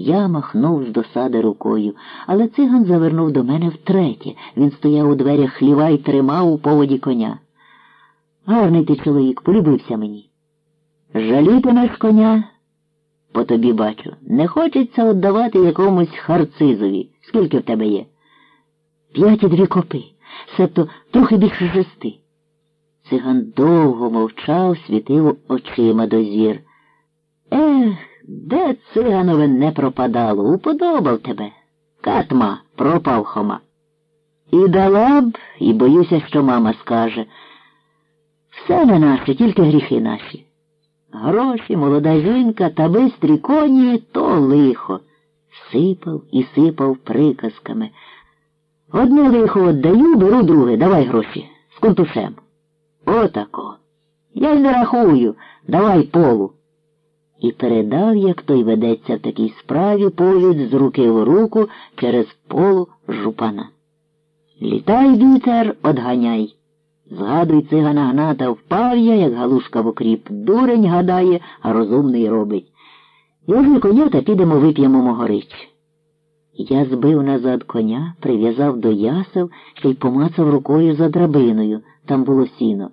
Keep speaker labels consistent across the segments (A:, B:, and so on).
A: Я махнув з досади рукою, але циган завернув до мене втретє. Він стояв у дверях хліва і тримав у поводі коня. Гарний ти чоловік, полюбився мені. Жалітимеш коня? По тобі бачу. Не хочеться віддавати якомусь харцизові. Скільки в тебе є? П'ять і дві копи, себто трохи більше шести. Циган довго мовчав, світив очима до зір. Ех, де циганове не пропадало, уподобав тебе. Катма, пропав Хома. І дала б, і боюся, що мама скаже. Все не наше, тільки гріхи наші. Гроші, молода жінка та бистрі коні то лихо. Сипав і сипав приказками. Одне лихо віддаю, беру друге, давай гроші. З контушем. Отако. Я й не рахую, давай полу. І передав, як той ведеться в такій справі, повід з руки в руку через полу жупана. Літай, вітер, одганяй. Згадуй цигана гната впав я, як галушка в окріп. Дурень гадає, а розумний робить. Возьми коня та підемо вип'ємо могорич. Я збив назад коня, прив'язав до ясел ще й помацав рукою за драбиною. Там було сіно.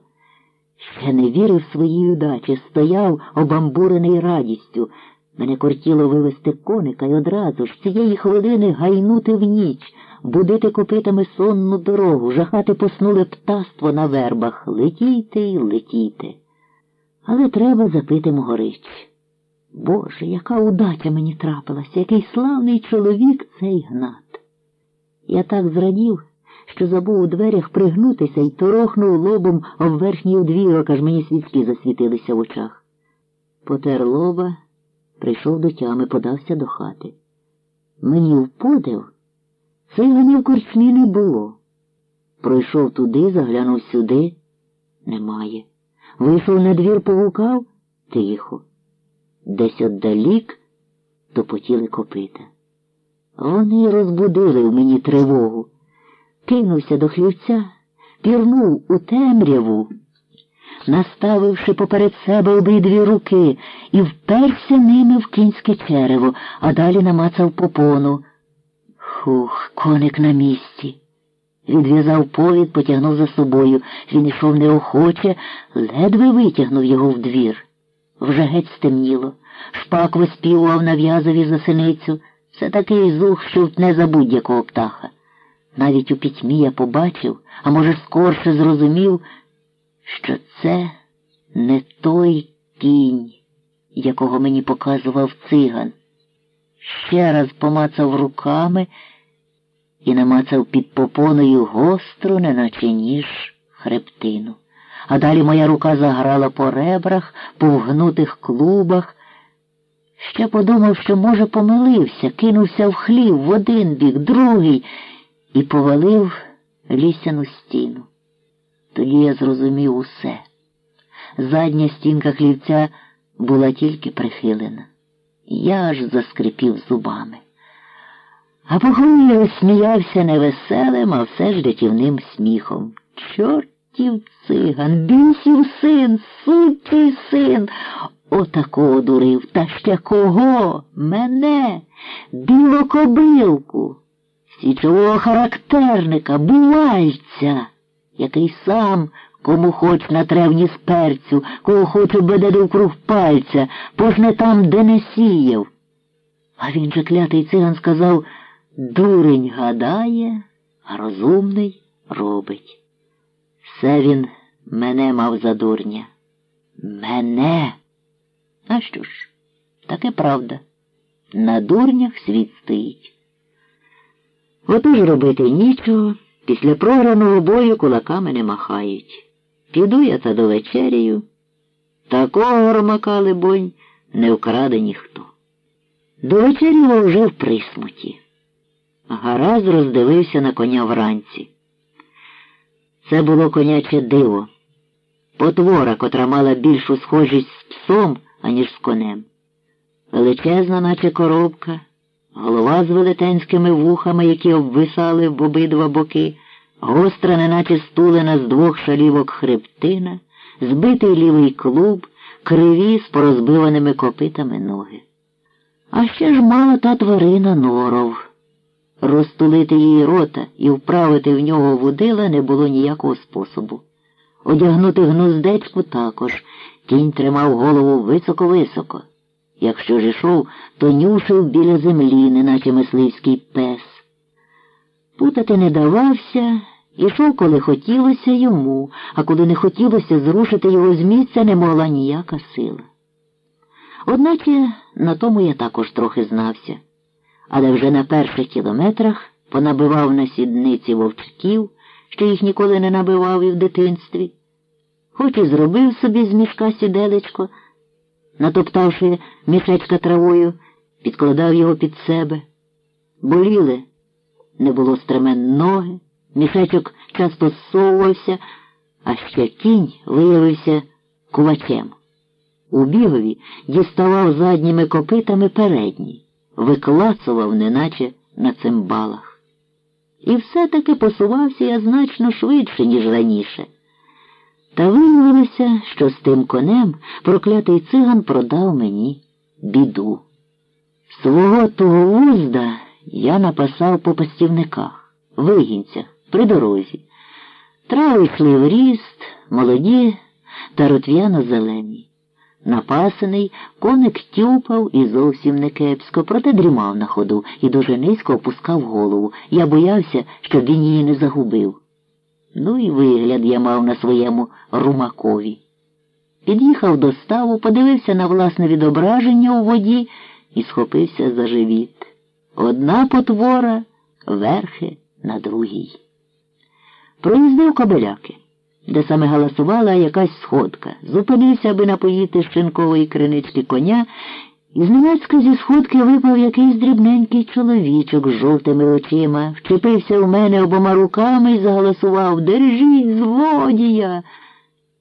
A: Ще не вірив своїй удачі, стояв обамбурений радістю. Мене кортіло вивести коника й одразу ж цієї хвилини гайнути в ніч, будити копитами сонну дорогу, жахати поснуле птаство на вербах, летійте й летійте. Але треба запити могорич. Боже, яка удача мені трапилася, який славний чоловік цей гнат. Я так зрадів що забув у дверях пригнутися і торохнув лобом об верхній удвірок, аж мені свічки засвітилися в очах. Потер лоба, прийшов до тями, подався до хати. Мені вподив, циганів корчмі не було. Пройшов туди, заглянув сюди. Немає. Вийшов на двір, погукав тихо. Десь отдалік топотіли копита. Вони розбудили в мені тривогу кинувся до хлівця, пірнув у темряву, наставивши поперед себе обидві руки і вперся ними в кінське черево, а далі намацав попону. Хух, коник на місці. Відв'язав повід, потягнув за собою. Він йшов неохоче, ледве витягнув його в двір. Вже геть стемніло. Шпак виспівував на в'язові за синицю. Це такий зух, що втне за будь-якого птаха. Навіть у пітьмі я побачив, а може, скорше зрозумів, що це не той кінь, якого мені показував циган. Ще раз помацав руками і намацав під попоною гостру, неначе ніж хребтину. А далі моя рука заграла по ребрах, по вгнутих клубах. Ще подумав, що, може, помилився, кинувся в хлів в один бік, другий і повалив лісяну стіну. Тоді я зрозумів усе. Задня стінка хлівця була тільки прихилена. Я аж заскрипів зубами. А Похуй сміявся невеселим, а все ж дятівним сміхом. Чортів циган, бісів син, сучий син. Отакого дурив, та ще кого? Мене, білокобилку січового характерника, бувальця, який сам кому хоч на тревні з перцю, кого хоч обеде довкруг пальця, пожне там, де не сіяв. А він же клятий циган сказав дурень гадає, а розумний робить. Все він мене мав за дурня. Мене. А що ж, таке правда. На дурнях світ стоїть. Отож робити нічого, після програного бою кулаками не махають. Піду я та до вечерію. Такого громака, либонь, не вкраде ніхто. До вечеряла вже в присмуті. Гаразд роздивився на коня вранці. Це було коняче диво, потвора, котра мала більшу схожість з псом, аніж з конем. Величезна, наче коробка голова з велетенськими вухами, які обвисали в обидва боки, гостра, неначе стулена з двох шалівок хребтина, збитий лівий клуб, криві з порозбиваними копитами ноги. А ще ж мала та тварина норов. Розтулити її рота і вправити в нього водила не було ніякого способу. Одягнути гнуздечку також. Кінь тримав голову високо-високо. Якщо ж ішов, то нюшив біля землі, неначе мисливський пес. Путати не давався, ішов, коли хотілося йому, а коли не хотілося зрушити його з місця, не могла ніяка сила. Одначе на тому я також трохи знався, але вже на перших кілометрах понабивав на сідниці вовчків, що їх ніколи не набивав і в дитинстві, хоч і зробив собі з мішка сіделечко, натоптавши мішечка травою, підкладав його під себе. Боліли, не було стремен ноги, мішечок часто зсовувався, а ще кінь виявився кувачем. У бігові діставав задніми копитами передні, виклацував, неначе на цимбалах. І все-таки посувався я значно швидше, ніж раніше. Та виявилося, що з тим конем проклятий циган продав мені біду. Свого того вузда я напасав по пастівниках, вигінцях, при дорозі. Трави йшли ріст, молоді та ротвяно зелені. Напасений, коник тюпав і зовсім не кепсько, проте дрімав на ходу і дуже низько опускав голову. Я боявся, щоб він її не загубив. Ну і вигляд я мав на своєму румакові. Під'їхав до ставу, подивився на власне відображення у воді і схопився за живіт. Одна потвора верхи на другій. Проїздив кобеляки де саме галасувала якась сходка. Зупинився, аби напоїти щенкової кринички коня, зненацька зі сходки випав якийсь дрібненький чоловічок з жовтими очима, вчепився в мене обома руками і заголосував Держіть, злодія!